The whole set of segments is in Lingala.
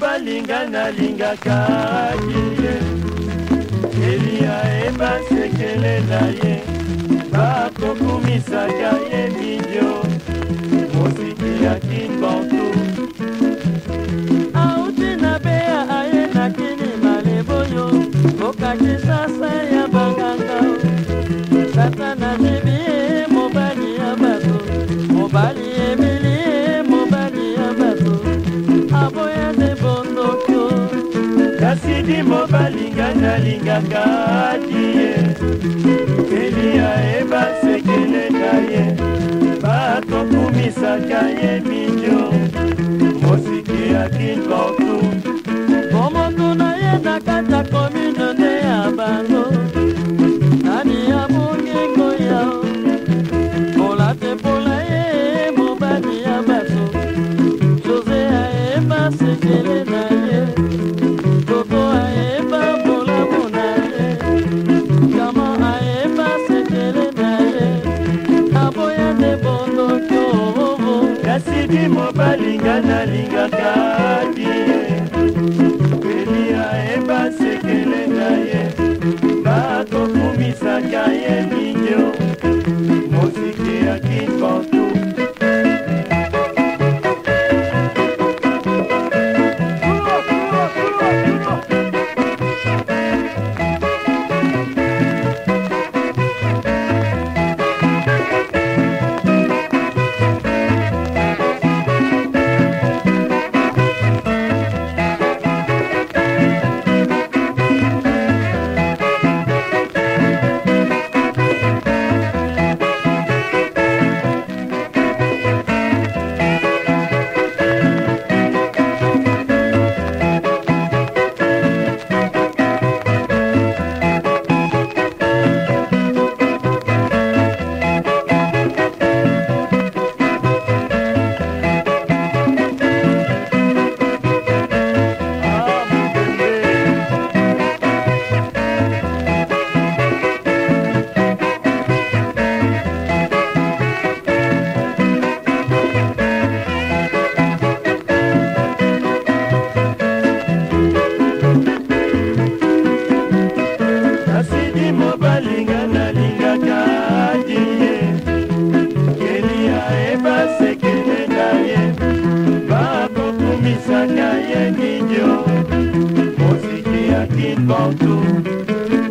balinga nalingakaki ye eliya ebasekelela ye bakokumisaka ye video mosiki ya kimbantu auti na beya aye nakini maleboyo okaki sasa ya banganga tata na debi mobali ya bato mobali ndimo balingana lingaka ati ye eliya ebasekele na ye bakokumisaka ye mi ne bondokio kasi bimo balingana lingaka tie moto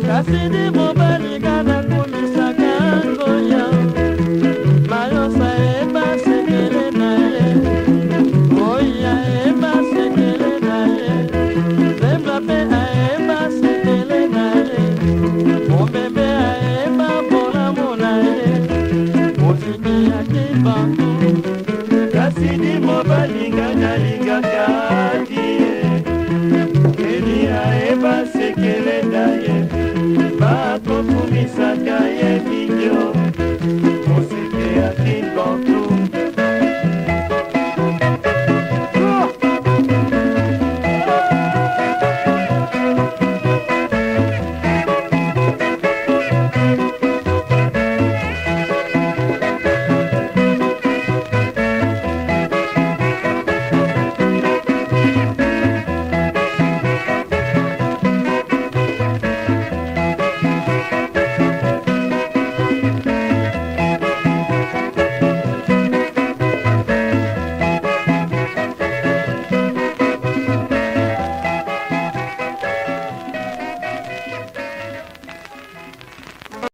kasidi mobalika nakumisaka ngoya mayosa ebasekele na ye oya ebasekele na ye zembla mpe aebasekele na ye mombembe aebabolamu na ye moziki ya kibango kasidi mobalingaka lingaka ti Thank you.